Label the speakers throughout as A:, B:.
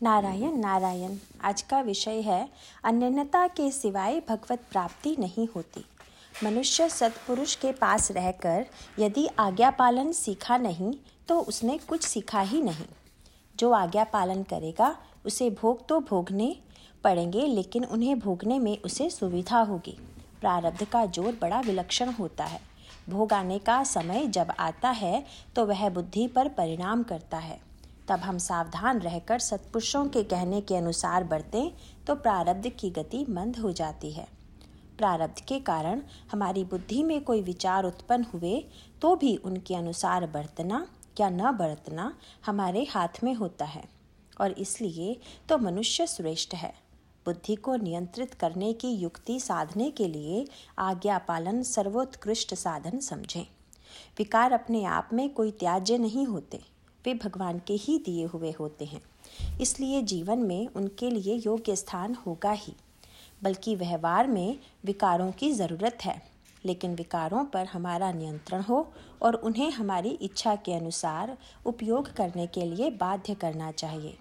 A: नारायण नारायण, आज का विषय है अन्यन्यता के सिवाय भगवत प्राप्ति नहीं होती। मनुष्य सत्पुरुष के पास रहकर यदि आज्ञा पालन सीखा नहीं तो उसने कुछ सीखा ही नहीं। जो आज्ञा पालन करेगा, उसे भोग तो भोगने पड़ेंगे, लेकिन उन्हें भोगने में उसे सुविधा होगी। प्रारब्ध का ज़ोर बड़ा विलक्षण होता है। भोग आने का समय जब आता है तो वह बुद्धि पर परिणाम करता है। तब हम सावधान रहकर सत्पुरुषों के कहने के अनुसार बढ़ते तो प्रारब्ध की गति मंद हो जाती है। प्रारब्ध के कारण हमारी बुद्धि में कोई विचार उत्पन्न हुए तो भी उनके अनुसार बरतना या न बरतना हमारे हाथ में होता है, और इसलिए तो मनुष्य श्रेष्ठ है। बुद्धि को नियंत्रित करने की युक्ति साधने के लिए आज्ञा पालन सर्वोत्कृष्ट साधन समझें। विकार अपने आप में कोई त्याज्य नहीं होते। वे भगवान के ही दिए हुए होते हैं। इसलिए जीवन में उनके लिए योग्य स्थान होगा ही। बल्कि व्यवहार में विकारों की ज़रूरत है। लेकिन विकारों पर हमारा नियंत्रण हो और उन्हें हमारी इच्छा के अनुसार उपयोग करने के लिए बाध्य करना चाहिए।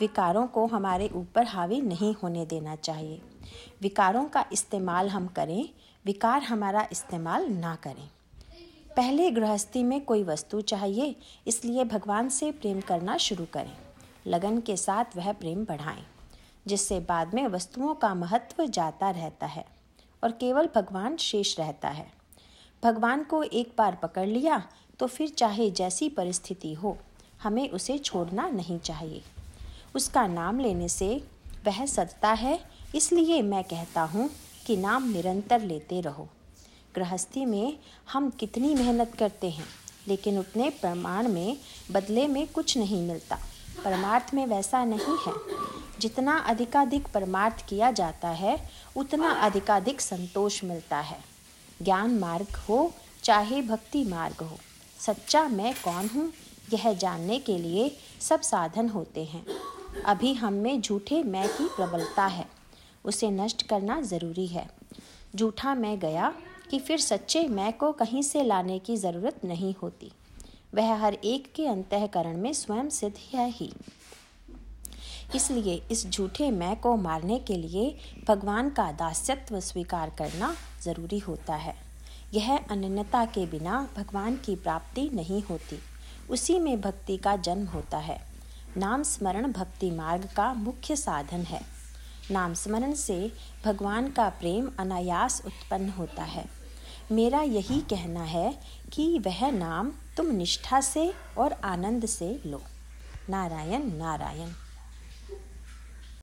A: विकारों को हमारे ऊपर हावी नहीं होने देना चाहिए। विकारों का इस्तेमाल हम करें, विकार हमारा इस्तेमाल ना करें। पहले गृहस्थी में कोई वस्तु चाहिए, इसलिए भगवान से प्रेम करना शुरू करें। लगन के साथ वह प्रेम बढ़ाएँ, जिससे बाद में वस्तुओं का महत्व जाता रहता है और केवल भगवान शेष रहता है। भगवान को एक बार पकड़ लिया तो फिर चाहे जैसी परिस्थिति हो, हमें उसे छोड़ना नहीं चाहिए। उसका नाम लेने से वह सदता है, इसलिए मैं कहता हूँ कि नाम निरंतर लेते रहो। गृहस्थी में हम कितनी मेहनत करते हैं, लेकिन उतने प्रमाण में बदले में कुछ नहीं मिलता। परमार्थ में वैसा नहीं है। जितना अधिकाधिक परमार्थ किया जाता है, उतना अधिकाधिक संतोष मिलता है। ज्ञान मार्ग हो, चाहे भक्ति मार्ग हो। सच्चा मैं कौन हूँ, यह जानने के लिए सब साधन होते हैं। अभी हम में झूठे मैं की प्रबलता है। उसे नष्ट करना ज़रूरी है। झूठा मैं गया कि फिर सच्चे मैं को कहीं से लाने की ज़रूरत नहीं होती। वह हर एक के अंतकरण में स्वयं सिद्ध है ही। इसलिए इस झूठे मैं को मारने के लिए भगवान का दास्यत्व स्वीकार करना ज़रूरी होता है। यह अनन्यता के बिना भगवान की प्राप्ति नहीं होती। उसी में भक्ति का जन्म होता है। नाम स्मरण भक्ति मार्ग का मुख्य साधन है। नाम स्मरण से भगवान का प्रेम अनायास उत्पन्न होता है। मेरा यही कहना है कि वह नाम तुम निष्ठा से और आनंद से लो। नारायण नारायण।